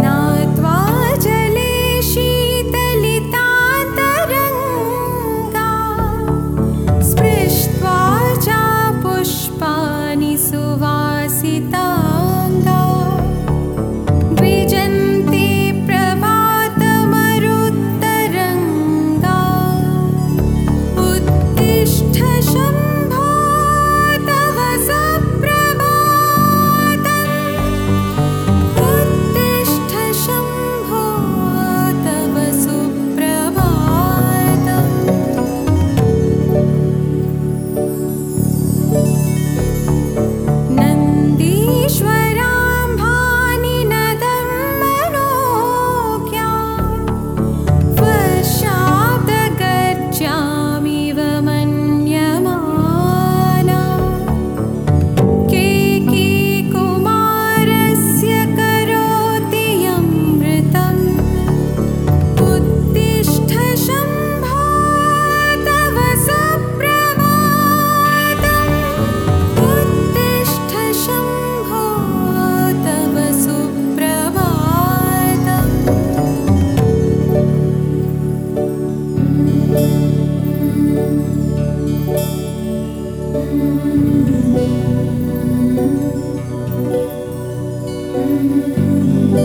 not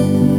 you.